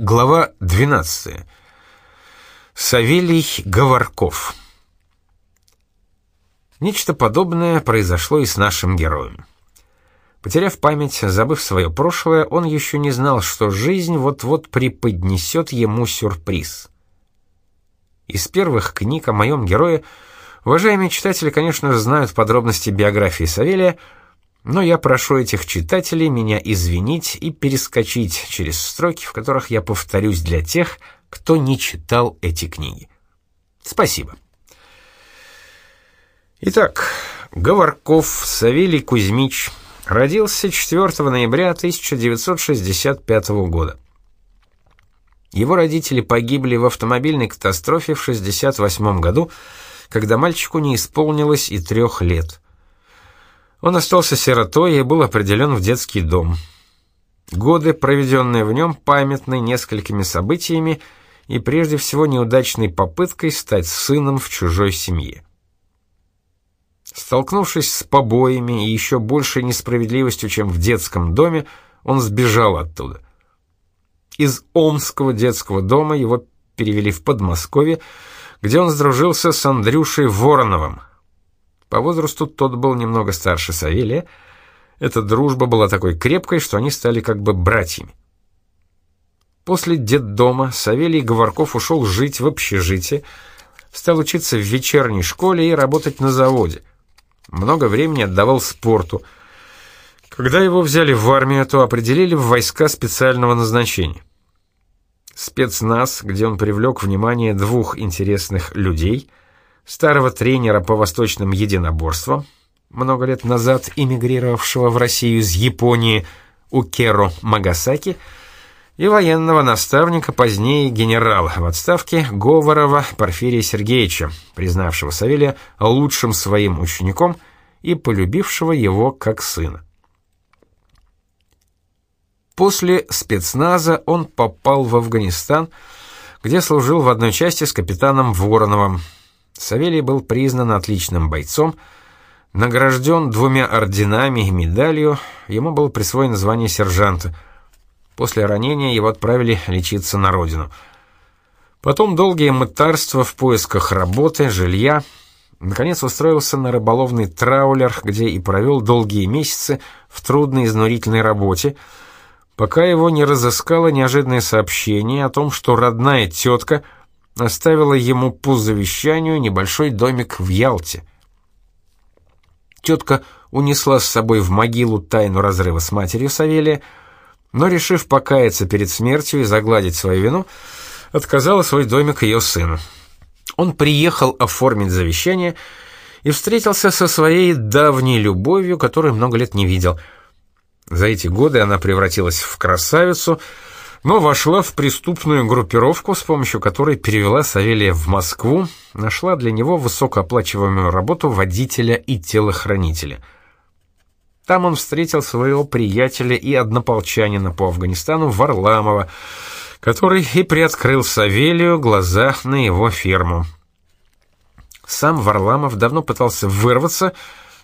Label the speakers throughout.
Speaker 1: Глава 12. Савелий Говорков. Нечто подобное произошло и с нашим героем. Потеряв память, забыв свое прошлое, он еще не знал, что жизнь вот-вот преподнесет ему сюрприз. Из первых книг о моем герое уважаемые читатели, конечно, знают подробности биографии Савелия, но я прошу этих читателей меня извинить и перескочить через строки, в которых я повторюсь для тех, кто не читал эти книги. Спасибо. Итак, Говорков Савелий Кузьмич родился 4 ноября 1965 года. Его родители погибли в автомобильной катастрофе в 68 году, когда мальчику не исполнилось и трех лет. Он остался сиротой и был определен в детский дом. Годы, проведенные в нем, памятны несколькими событиями и прежде всего неудачной попыткой стать сыном в чужой семье. Столкнувшись с побоями и еще большей несправедливостью, чем в детском доме, он сбежал оттуда. Из Омского детского дома его перевели в Подмосковье, где он сдружился с Андрюшей Вороновым, по возрасту тот был немного старше Савелия. Эта дружба была такой крепкой, что они стали как бы братьями. После детдома Савелий Говорков ушел жить в общежитие, стал учиться в вечерней школе и работать на заводе. Много времени отдавал спорту. Когда его взяли в армию, то определили в войска специального назначения. Спецназ, где он привлек внимание двух интересных людей — старого тренера по восточным единоборствам, много лет назад эмигрировавшего в Россию из Японии Укеро Магасаки, и военного наставника, позднее генерала в отставке Говорова Порфирия Сергеевича, признавшего Савелия лучшим своим учеником и полюбившего его как сына. После спецназа он попал в Афганистан, где служил в одной части с капитаном Вороновым, Савелий был признан отличным бойцом, награжден двумя орденами и медалью, ему было присвоено звание сержанта. После ранения его отправили лечиться на родину. Потом долгие мытарства в поисках работы, жилья. Наконец устроился на рыболовный траулер, где и провел долгие месяцы в трудной изнурительной работе, пока его не разыскало неожиданное сообщение о том, что родная тетка — оставила ему по завещанию небольшой домик в Ялте. Тетка унесла с собой в могилу тайну разрыва с матерью Савелия, но, решив покаяться перед смертью и загладить свою вину, отказала свой домик ее сыну. Он приехал оформить завещание и встретился со своей давней любовью, которую много лет не видел. За эти годы она превратилась в красавицу — но вошла в преступную группировку, с помощью которой перевела Савелия в Москву, нашла для него высокооплачиваемую работу водителя и телохранителя. Там он встретил своего приятеля и однополчанина по Афганистану Варламова, который и приоткрыл Савелию глаза на его фирму. Сам Варламов давно пытался вырваться,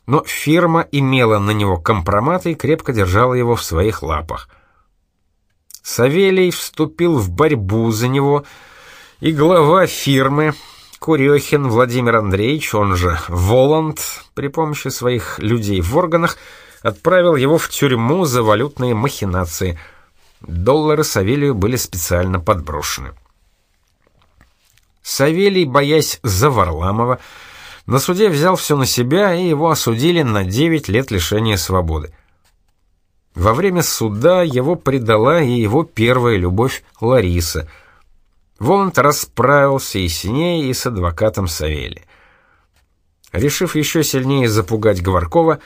Speaker 1: но фирма имела на него компромат и крепко держала его в своих лапах. Савелий вступил в борьбу за него, и глава фирмы Курехин Владимир Андреевич, он же Воланд, при помощи своих людей в органах, отправил его в тюрьму за валютные махинации. Доллары Савелию были специально подброшены. Савелий, боясь за Варламова, на суде взял все на себя, и его осудили на 9 лет лишения свободы. Во время суда его предала и его первая любовь Лариса. Воланд расправился и с ней, и с адвокатом Савели. Решив еще сильнее запугать Говоркова,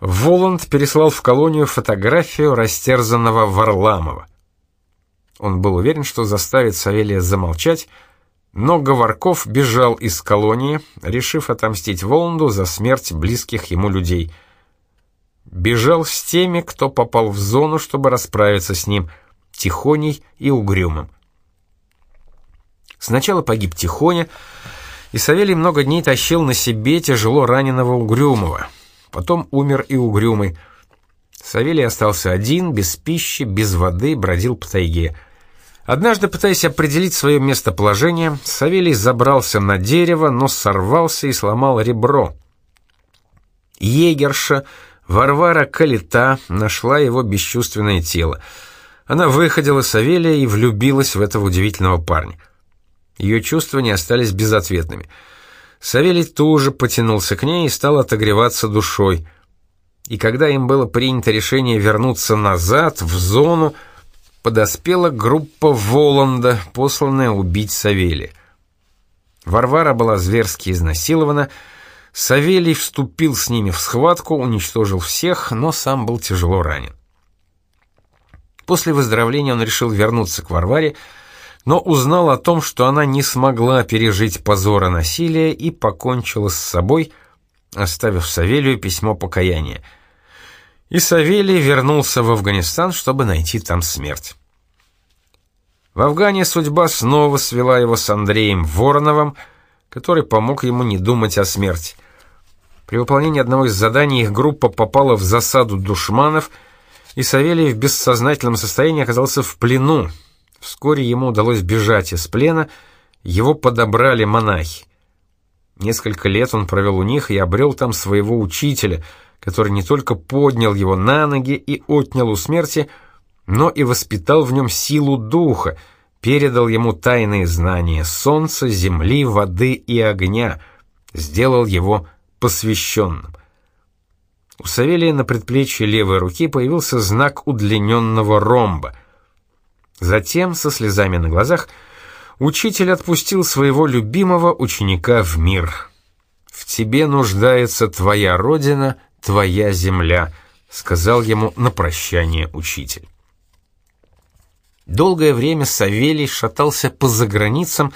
Speaker 1: Воланд переслал в колонию фотографию растерзанного Варламова. Он был уверен, что заставит Савелия замолчать, но Говорков бежал из колонии, решив отомстить Воланду за смерть близких ему людей – бежал с теми, кто попал в зону, чтобы расправиться с ним, Тихоней и Угрюмым. Сначала погиб Тихоня, и Савелий много дней тащил на себе тяжело раненого Угрюмого. Потом умер и Угрюмый. Савелий остался один, без пищи, без воды, бродил по тайге. Однажды, пытаясь определить свое местоположение, Савелий забрался на дерево, но сорвался и сломал ребро. Егерша Варвара Калита нашла его бесчувственное тело. Она выходила Савелия и влюбилась в этого удивительного парня. Ее чувства не остались безответными. Савелий тоже потянулся к ней и стал отогреваться душой. И когда им было принято решение вернуться назад, в зону, подоспела группа Воланда, посланная убить Савелия. Варвара была зверски изнасилована, Савелий вступил с ними в схватку, уничтожил всех, но сам был тяжело ранен. После выздоровления он решил вернуться к Варваре, но узнал о том, что она не смогла пережить позора насилия и покончила с собой, оставив Савелию письмо покаяния — и Савелий вернулся в Афганистан, чтобы найти там смерть. В Афгане судьба снова свела его с Андреем Вороновым, который помог ему не думать о смерти. При выполнении одного из заданий их группа попала в засаду душманов, и Савелий в бессознательном состоянии оказался в плену. Вскоре ему удалось бежать из плена, его подобрали монахи. Несколько лет он провел у них и обрел там своего учителя — который не только поднял его на ноги и отнял у смерти, но и воспитал в нем силу духа, передал ему тайные знания солнца, земли, воды и огня, сделал его посвященным. У Савелия на предплечье левой руки появился знак удлиненного ромба. Затем, со слезами на глазах, учитель отпустил своего любимого ученика в мир. «В тебе нуждается твоя родина, твоя земля», — сказал ему на прощание учитель. Долгое время Савелий шатался по заграницам,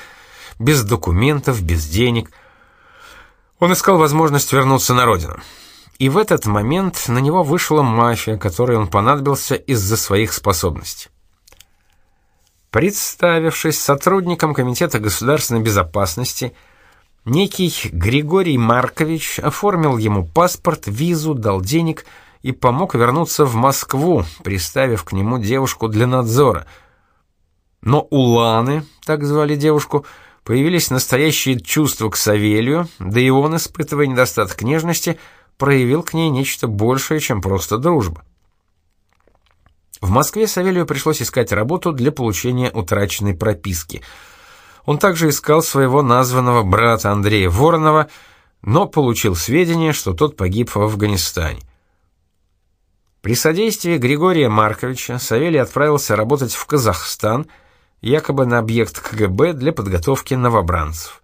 Speaker 1: без документов, без денег. Он искал возможность вернуться на родину. И в этот момент на него вышла мафия, которой он понадобился из-за своих способностей. Представившись сотрудником Комитета государственной безопасности, Некий Григорий Маркович оформил ему паспорт, визу, дал денег и помог вернуться в Москву, приставив к нему девушку для надзора. Но у Ланы, так звали девушку, появились настоящие чувства к Савелью, да и он, испытывая недостаток нежности, проявил к ней нечто большее, чем просто дружба. В Москве Савелью пришлось искать работу для получения утраченной прописки – он также искал своего названного брата Андрея Воронова, но получил сведения, что тот погиб в Афганистане. При содействии Григория Марковича Савелий отправился работать в Казахстан, якобы на объект КГБ для подготовки новобранцев.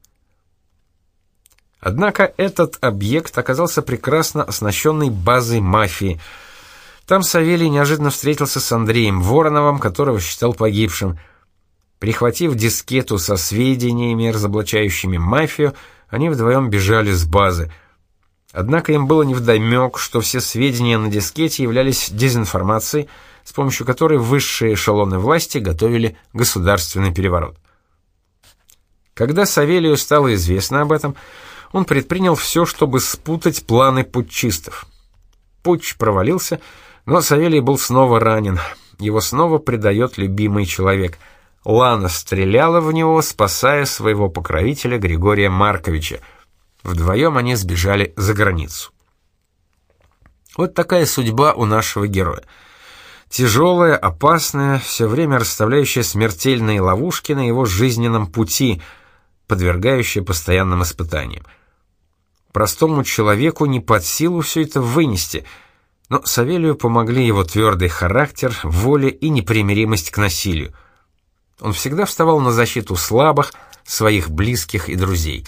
Speaker 1: Однако этот объект оказался прекрасно оснащенной базой мафии. Там Савелий неожиданно встретился с Андреем Вороновым, которого считал погибшим – Прихватив дискету со сведениями, разоблачающими мафию, они вдвоем бежали с базы. Однако им было невдомек, что все сведения на дискете являлись дезинформацией, с помощью которой высшие эшелоны власти готовили государственный переворот. Когда Савелию стало известно об этом, он предпринял все, чтобы спутать планы путчистов. Путч провалился, но Савелий был снова ранен. Его снова предает любимый человек — Лана стреляла в него, спасая своего покровителя Григория Марковича. Вдвоем они сбежали за границу. Вот такая судьба у нашего героя. Тяжелая, опасная, все время расставляющая смертельные ловушки на его жизненном пути, подвергающая постоянным испытаниям. Простому человеку не под силу все это вынести, но Савелию помогли его твердый характер, воля и непримиримость к насилию. Он всегда вставал на защиту слабых, своих близких и друзей.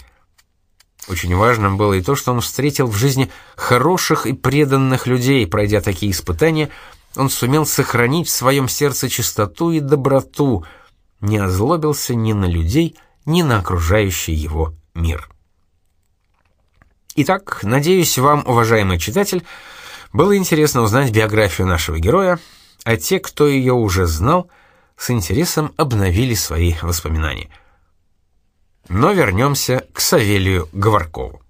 Speaker 1: Очень важным было и то, что он встретил в жизни хороших и преданных людей, пройдя такие испытания, он сумел сохранить в своем сердце чистоту и доброту, не озлобился ни на людей, ни на окружающий его мир. Итак, надеюсь, вам, уважаемый читатель, было интересно узнать биографию нашего героя, а те, кто ее уже знал, с интересом обновили свои воспоминания. Но вернемся к Савелию Говоркову.